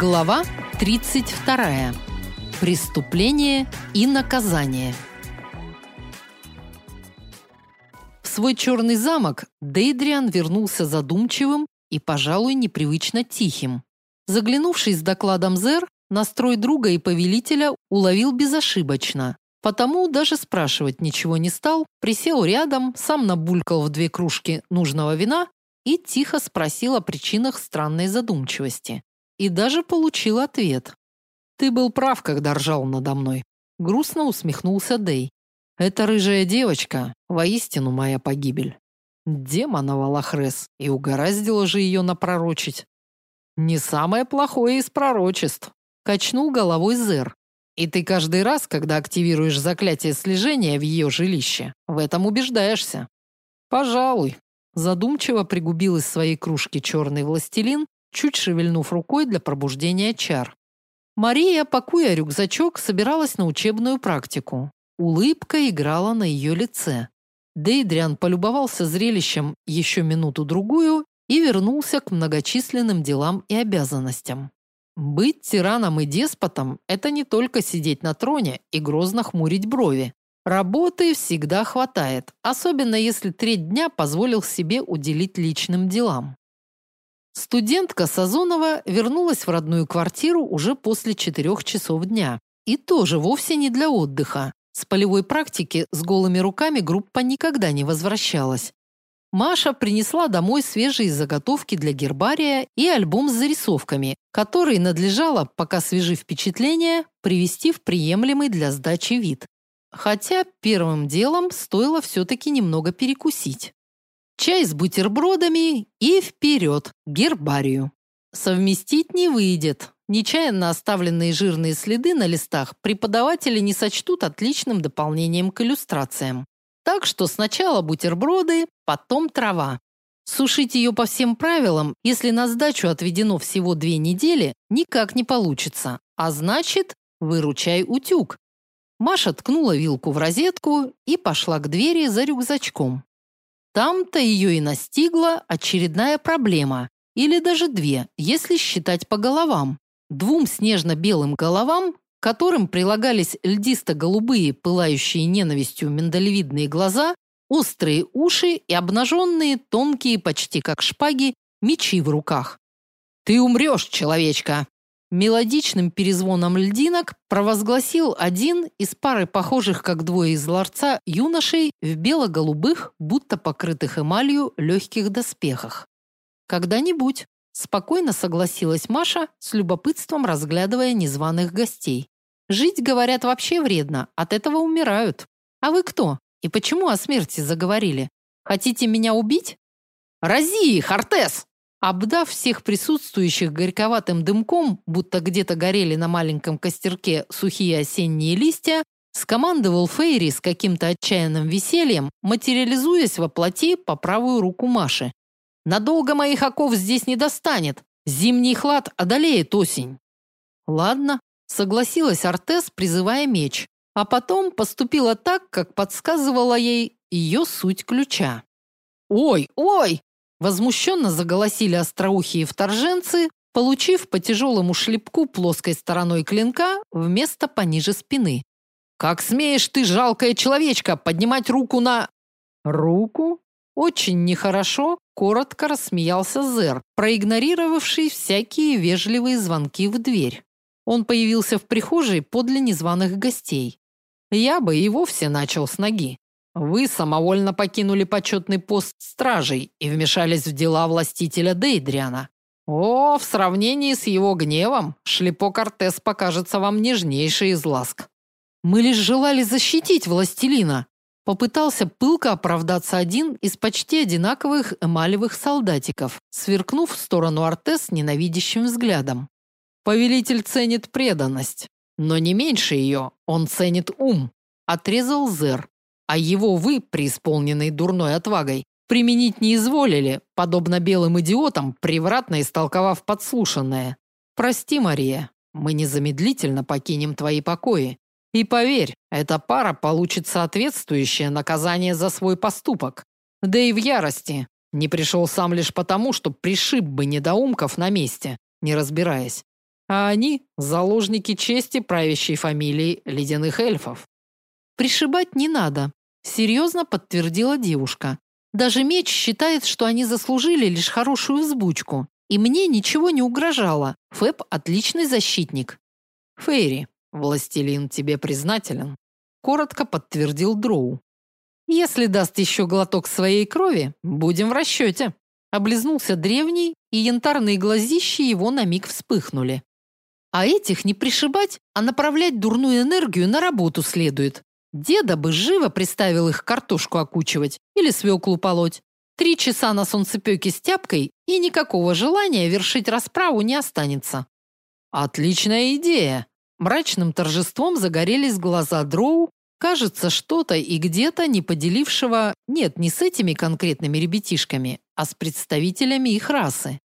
Глава 32. Преступление и наказание. В свой черный замок Дейдриан вернулся задумчивым и, пожалуй, непривычно тихим. Заглянувший с докладом Зер, настрой друга и повелителя уловил безошибочно. Потому даже спрашивать ничего не стал, присел рядом, сам набулькал в две кружки нужного вина и тихо спросил о причинах странной задумчивости. И даже получил ответ. Ты был прав, когда ржал надо мной, грустно усмехнулся Дей. Эта рыжая девочка воистину моя погибель. Демонова Лохрес, и угораздило же ее напророчить. Не самое плохое из пророчеств, качнул головой Зер. И ты каждый раз, когда активируешь заклятие слежения в ее жилище, в этом убеждаешься. Пожалуй, задумчиво пригубил из своей кружки черный властелин, чуть шевельнув рукой для пробуждения чар. Мария, пакуя рюкзачок, собиралась на учебную практику. Улыбка играла на ее лице. Дейдриан полюбовался зрелищем еще минуту-другую и вернулся к многочисленным делам и обязанностям. Быть тираном и деспотом – это не только сидеть на троне и грозно хмурить брови. Работы всегда хватает, особенно если треть дня позволил себе уделить личным делам. Студентка Сазонова вернулась в родную квартиру уже после четырех часов дня. И тоже вовсе не для отдыха. С полевой практики с голыми руками группа никогда не возвращалась. Маша принесла домой свежие заготовки для гербария и альбом с зарисовками, который надлежало, пока свежи впечатления, привести в приемлемый для сдачи вид. Хотя первым делом стоило все-таки немного перекусить. Чай с бутербродами и вперед, гербарию. Совместить не выйдет. Нечаянно оставленные жирные следы на листах преподаватели не сочтут отличным дополнением к иллюстрациям. Так что сначала бутерброды, потом трава. Сушить ее по всем правилам, если на сдачу отведено всего две недели, никак не получится. А значит, выручай утюг. Маша ткнула вилку в розетку и пошла к двери за рюкзачком. Там-то ее и настигла очередная проблема, или даже две, если считать по головам. Двум снежно-белым головам, которым прилагались льдисто-голубые, пылающие ненавистью миндалевидные глаза, острые уши и обнаженные, тонкие, почти как шпаги, мечи в руках. «Ты умрешь, человечка!» Мелодичным перезвоном льдинок провозгласил один из пары похожих как двое из ларца юношей в бело-голубых, будто покрытых эмалью, легких доспехах. Когда-нибудь Спокойно согласилась Маша, с любопытством разглядывая незваных гостей. Жить, говорят, вообще вредно, от этого умирают. А вы кто? И почему о смерти заговорили? Хотите меня убить? Рази их, Артес! Обдав всех присутствующих горьковатым дымком, будто где-то горели на маленьком костерке сухие осенние листья, скомандовал Фейри с каким-то отчаянным весельем, материализуясь во плоти по правую руку Маши. Надолго моих оков здесь не достанет. Зимний хлад одолеет осень. Ладно, согласилась Артес, призывая меч, а потом поступила так, как подсказывала ей ее суть ключа. Ой, ой, возмущенно заголосили остроухие вторженцы, получив по тяжелому шлепку плоской стороной клинка вместо пониже спины. Как смеешь ты, жалкая человечка, поднимать руку на руку? Очень нехорошо, коротко рассмеялся Зер, проигнорировавший всякие вежливые звонки в дверь. Он появился в прихожей подле незваных гостей. Я бы и вовсе начал с ноги. Вы самовольно покинули почетный пост стражей и вмешались в дела властителя Дейдриана. О, в сравнении с его гневом, шлепок Артес покажется вам нежнейший из ласк. Мы лишь желали защитить властелина, Попытался пылко оправдаться один из почти одинаковых эмалевых солдатиков, сверкнув в сторону Артес ненавидящим взглядом. Повелитель ценит преданность, но не меньше ее, он ценит ум, отрезал Зер. А его вы, преисполненный дурной отвагой, применить не изволили, подобно белым идиотам, превратно истолковав подслушанное. Прости, Мария, мы незамедлительно покинем твои покои и поверь, эта пара получит соответствующее наказание за свой поступок. Да и в ярости. Не пришел сам лишь потому, что пришиб бы недоумков на месте, не разбираясь. а они заложники чести правящей фамилии ледяных эльфов. Пришибать не надо, серьезно подтвердила девушка. Даже меч считает, что они заслужили лишь хорошую взбучку, и мне ничего не угрожало. Фэб отличный защитник. Фейри, властелин тебе признателен, коротко подтвердил Дроу. Если даст еще глоток своей крови, будем в расчете. Облизнулся древний, и янтарные глазищи его на миг вспыхнули. А этих не пришибать, а направлять дурную энергию на работу следует. Деда бы живо приставил их картошку окучивать или свеклу полоть. Три часа на солнцепёке с тяпкой, и никакого желания вершить расправу не останется. Отличная идея. Мрачным торжеством загорелись глаза Дроу, кажется, что-то и где-то не поделившего, нет, не с этими конкретными ребятишками, а с представителями их расы.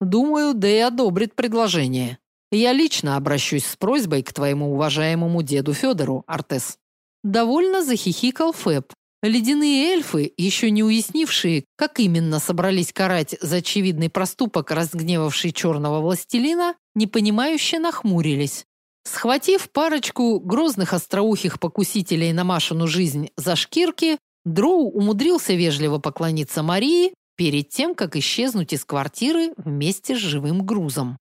Думаю, Дэй одобрит предложение. Я лично обращусь с просьбой к твоему уважаемому деду Федору, Артес. Довольно захихикал Фэб. Ледяные эльфы, еще не уяснившие, как именно собрались карать за очевидный проступок разгневавший черного властелина, непонимающе нахмурились. Схватив парочку грозных остроухих покусителей на Машину жизнь за шкирки, Дроу умудрился вежливо поклониться Марии перед тем, как исчезнуть из квартиры вместе с живым грузом.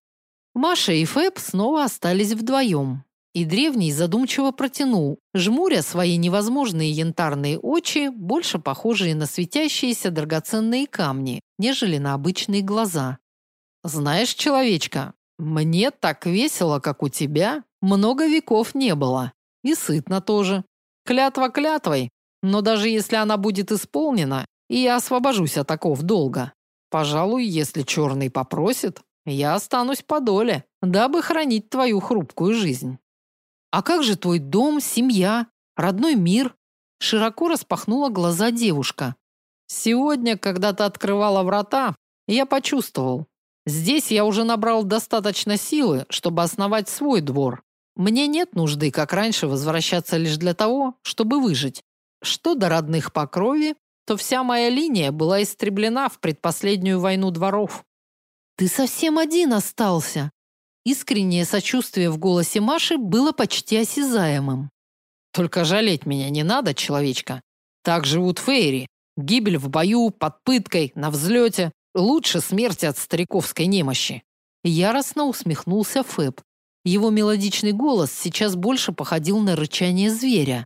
Маша и Фэб снова остались вдвоем. И древний задумчиво протянул, жмуря свои невозможные янтарные очи, больше похожие на светящиеся драгоценные камни, нежели на обычные глаза. Знаешь, человечка, мне так весело, как у тебя, много веков не было. И сытно тоже. Клятва клятвой, но даже если она будет исполнена, и я освобожусь от таков долга. Пожалуй, если черный попросит, я останусь по доле, дабы хранить твою хрупкую жизнь. А как же твой дом, семья, родной мир? Широко распахнула глаза девушка. Сегодня, когда ты открывала врата, я почувствовал. Здесь я уже набрал достаточно силы, чтобы основать свой двор. Мне нет нужды, как раньше, возвращаться лишь для того, чтобы выжить. Что до родных по крови, то вся моя линия была истреблена в предпоследнюю войну дворов. Ты совсем один остался, Искреннее сочувствие в голосе Маши было почти осязаемым. Только жалеть меня не надо, человечка. Так живут фейри. Гибель в бою, под пыткой, на взлете. Лучше смерти от стариковской немощи. Яростно усмехнулся Фэб. Его мелодичный голос сейчас больше походил на рычание зверя.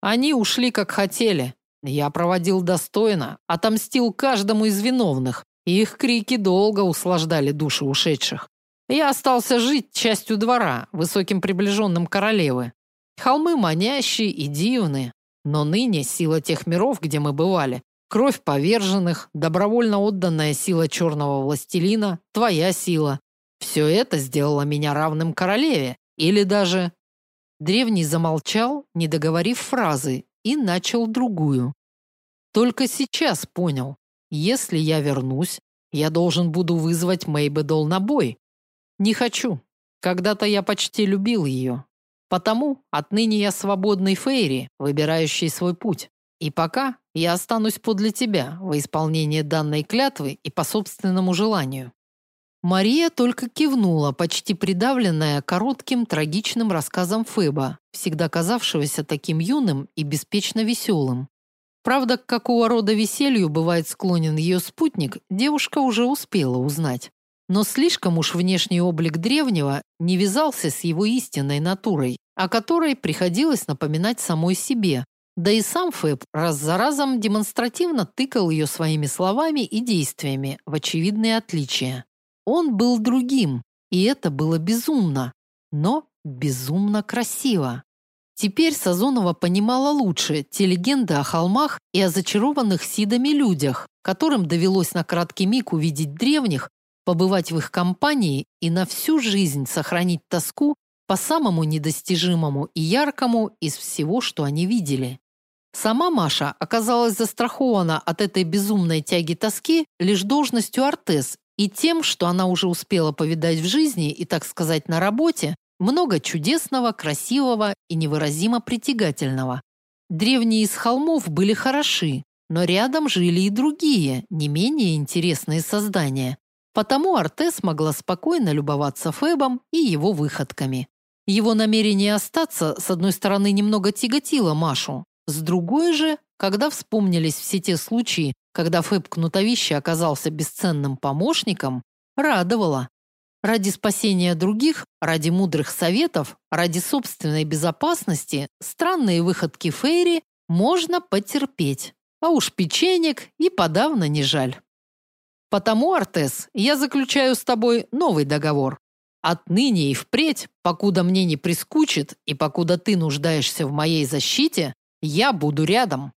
Они ушли как хотели. Я проводил достойно, отомстил каждому из виновных. Их крики долго услаждали души ушедших. Я остался жить частью двора, высоким приближенным королевы. Холмы манящие и дивные, но ныне сила тех миров, где мы бывали, кровь поверженных, добровольно отданная сила черного властелина, твоя сила. Все это сделало меня равным королеве, или даже Древний замолчал, не договорив фразы, и начал другую. Только сейчас понял, если я вернусь, я должен буду вызвать Мейбедол на бой, не хочу. Когда-то я почти любил ее. Потому отныне я свободный Фейри, выбирающий свой путь. И пока я останусь подле тебя во исполнение данной клятвы и по собственному желанию. Мария только кивнула, почти придавленная коротким трагичным рассказом Феба, всегда казавшегося таким юным и беспечно веселым. Правда, к какого рода веселью бывает склонен ее спутник, девушка уже успела узнать. Но слишком уж внешний облик древнего не вязался с его истинной натурой, о которой приходилось напоминать самой себе. Да и сам Фэб раз за разом демонстративно тыкал ее своими словами и действиями в очевидные отличия. Он был другим, и это было безумно, но безумно красиво. Теперь Сазонова понимала лучше те легенды о холмах и о зачарованных сидами людях, которым довелось на краткий миг увидеть древних побывать в их компании и на всю жизнь сохранить тоску по самому недостижимому и яркому из всего, что они видели. Сама Маша оказалась застрахована от этой безумной тяги тоски лишь должностью артез и тем, что она уже успела повидать в жизни и, так сказать, на работе, много чудесного, красивого и невыразимо притягательного. Древние из холмов были хороши, но рядом жили и другие, не менее интересные создания, Потому Артес могла спокойно любоваться Фебом и его выходками. Его намерение остаться, с одной стороны, немного тяготило Машу, с другой же, когда вспомнились все те случаи, когда Феб Кнутовище оказался бесценным помощником, радовало. Ради спасения других, ради мудрых советов, ради собственной безопасности странные выходки Фейри можно потерпеть. А уж печенек и подавно не жаль. Потому, Артес, я заключаю с тобой новый договор. Отныне и впредь, покуда мне не прискучит и покуда ты нуждаешься в моей защите, я буду рядом.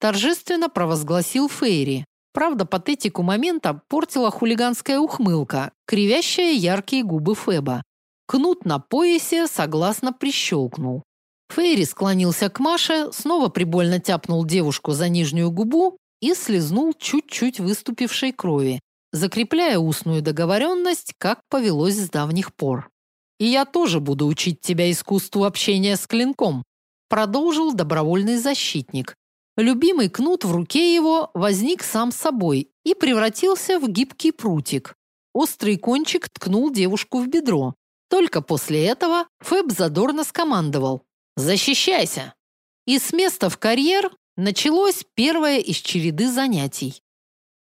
Торжественно провозгласил Фейри. Правда, патетику момента портила хулиганская ухмылка, кривящая яркие губы Феба. Кнут на поясе согласно прищелкнул. Фейри склонился к Маше, снова прибольно тяпнул девушку за нижнюю губу и слезнул чуть-чуть выступившей крови, закрепляя устную договоренность, как повелось с давних пор. И я тоже буду учить тебя искусству общения с клинком, продолжил добровольный защитник. Любимый кнут в руке его возник сам собой и превратился в гибкий прутик. Острый кончик ткнул девушку в бедро. Только после этого Фэб задорно скомандовал: "Защищайся!" И с места в карьер началось первое из череды занятий.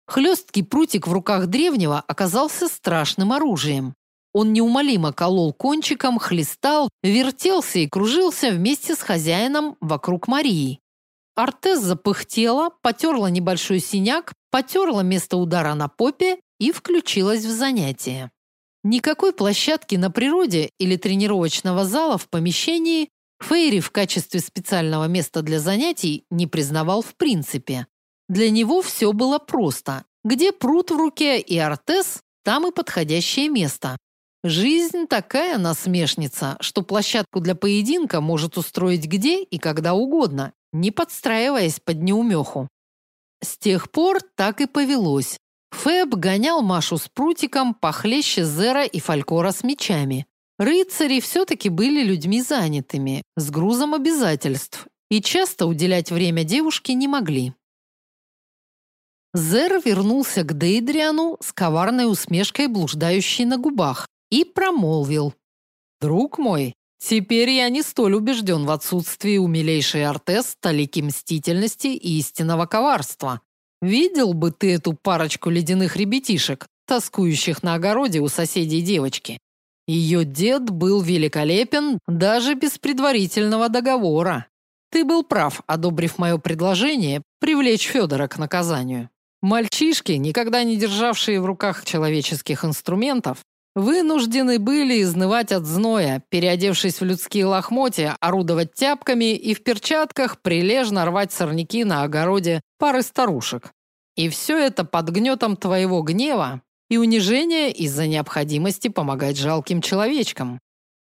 Хлесткий прутик в руках древнего оказался страшным оружием. Он неумолимо колол кончиком, хлестал, вертелся и кружился вместе с хозяином вокруг Марии. Артез запыхтела, потерла небольшой синяк, потерла место удара на попе и включилась в занятие. Никакой площадки на природе или тренировочного зала в помещении Фейри в качестве специального места для занятий не признавал в принципе. Для него все было просто. Где пруд в руке и артез, там и подходящее место. Жизнь такая насмешница, что площадку для поединка может устроить где и когда угодно, не подстраиваясь под неумеху. С тех пор так и повелось. Фэб гонял Машу с прутиком похлеще Зера и Фалькора с мечами. Рыцари все-таки были людьми занятыми, с грузом обязательств, и часто уделять время девушке не могли. Зер вернулся к Дейдриану с коварной усмешкой, блуждающей на губах, и промолвил: "Друг мой, теперь я не столь убежден в отсутствии у милейшей Артес толики мстительности и истинного коварства. Видел бы ты эту парочку ледяных ребятишек, тоскующих на огороде у соседей девочки. Ее дед был великолепен даже без предварительного договора. Ты был прав, одобрив мое предложение привлечь Федора к наказанию. Мальчишки, никогда не державшие в руках человеческих инструментов, вынуждены были изнывать от зноя, переодевшись в людские лохмотья, орудовать тяпками и в перчатках прилежно рвать сорняки на огороде пары старушек. И все это под гнетом твоего гнева и унижения из-за необходимости помогать жалким человечкам.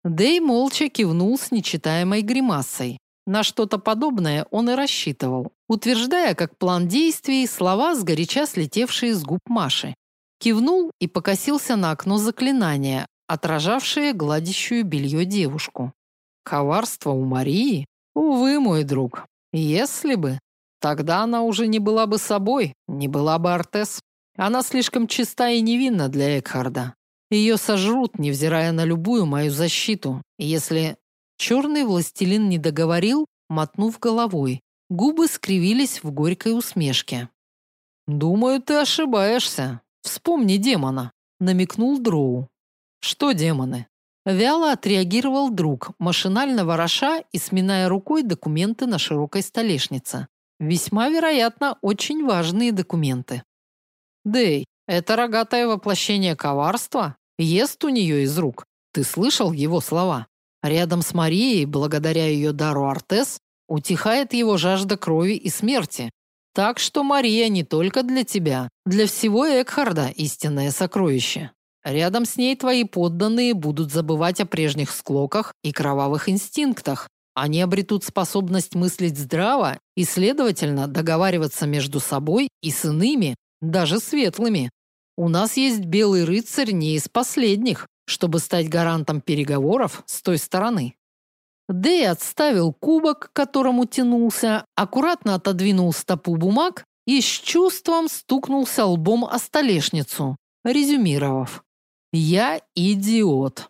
Дэй молча кивнул с нечитаемой гримасой. На что-то подобное он и рассчитывал, утверждая как план действий слова сгоряча слетевшие с губ Маши. Кивнул и покосился на окно заклинания, отражавшее гладящую белье девушку. Коварство у Марии? Увы, мой друг. Если бы, тогда она уже не была бы собой, не была бы Артес. Она слишком чиста и невинна для Экхарда. Ее сожрут, невзирая на любую мою защиту. Если Черный властелин не договорил, мотнув головой. Губы скривились в горькой усмешке. Думаю, ты ошибаешься. Вспомни демона, намекнул Дроу. Что демоны? Вяло отреагировал друг, машинально вороша и сминая рукой документы на широкой столешнице. Весьма вероятно, очень важные документы. Дэй, это рогатое воплощение коварства ест у нее из рук. Ты слышал его слова? Рядом с Марией, благодаря ее дару Артес, утихает его жажда крови и смерти. Так что Мария не только для тебя, для всего Экхарда истинное сокровище. Рядом с ней твои подданные будут забывать о прежних склоках и кровавых инстинктах. Они обретут способность мыслить здраво и, следовательно, договариваться между собой и с иными, даже светлыми. У нас есть белый рыцарь не из последних, чтобы стать гарантом переговоров с той стороны. Дэй отставил кубок, к которому тянулся, аккуратно отодвинул стопу бумаг и с чувством стукнулся лбом о столешницу. резюмировав. «Я идиот».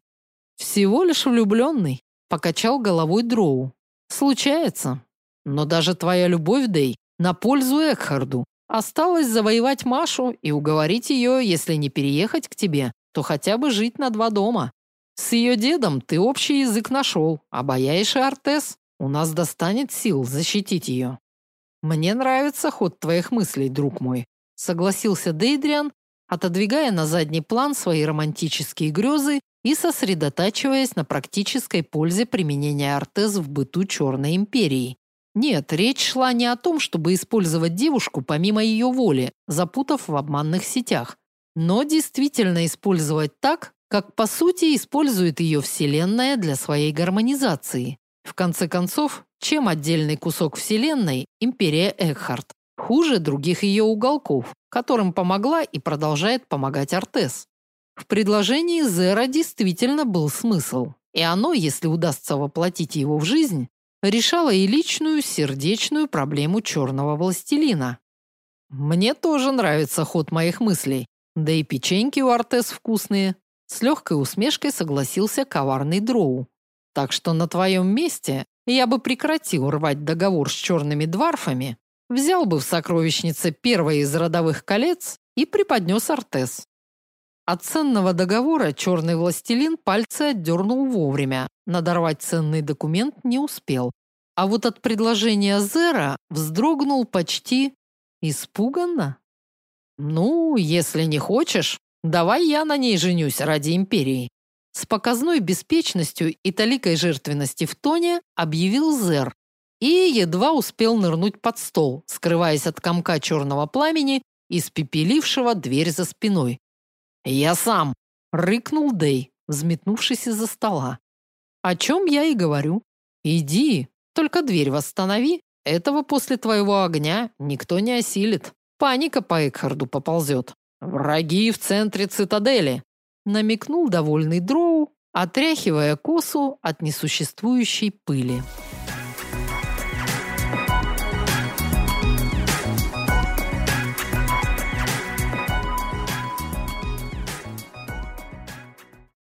«Всего лишь влюбленный», – покачал головой Дроу. «Случается. Но даже твоя любовь, Дэй, на пользу Экхарду. Осталось завоевать Машу и уговорить ее, если не переехать к тебе, то хотя бы жить на два дома. С ее дедом ты общий язык нашел, а Баяиш и Артес у нас достанет сил защитить ее. Мне нравится ход твоих мыслей, друг мой, согласился Дейдриан, отодвигая на задний план свои романтические грезы и сосредотачиваясь на практической пользе применения Артез в быту Черной империи. Нет, речь шла не о том, чтобы использовать девушку помимо ее воли, запутав в обманных сетях, но действительно использовать так, как по сути использует ее Вселенная для своей гармонизации. В конце концов, чем отдельный кусок Вселенной Империя Экхарт хуже других ее уголков, которым помогла и продолжает помогать Артес. В предложении Зера действительно был смысл, и оно, если удастся воплотить его в жизнь, решала и личную сердечную проблему черного властелина. Мне тоже нравится ход моих мыслей. Да и печеньки у Артес вкусные. С легкой усмешкой согласился коварный Дроу. Так что на твоем месте я бы прекратил рвать договор с черными дварфами, взял бы в сокровищнице первое из родовых колец и преподнес Артес. От ценного договора черный властелин пальцы отдернул вовремя, надорвать ценный документ не успел. А вот от предложения Зера вздрогнул почти испуганно. «Ну, если не хочешь, давай я на ней женюсь ради империи». С показной беспечностью и толикой жертвенности в тоне объявил Зер и едва успел нырнуть под стол, скрываясь от комка черного пламени, испепелившего дверь за спиной. «Я сам!» – рыкнул Дэй, взметнувшись из-за стола. «О чем я и говорю. Иди, только дверь восстанови. Этого после твоего огня никто не осилит. Паника по Экхарду поползет. Враги в центре цитадели!» – намекнул довольный Дроу, отряхивая косу от несуществующей пыли.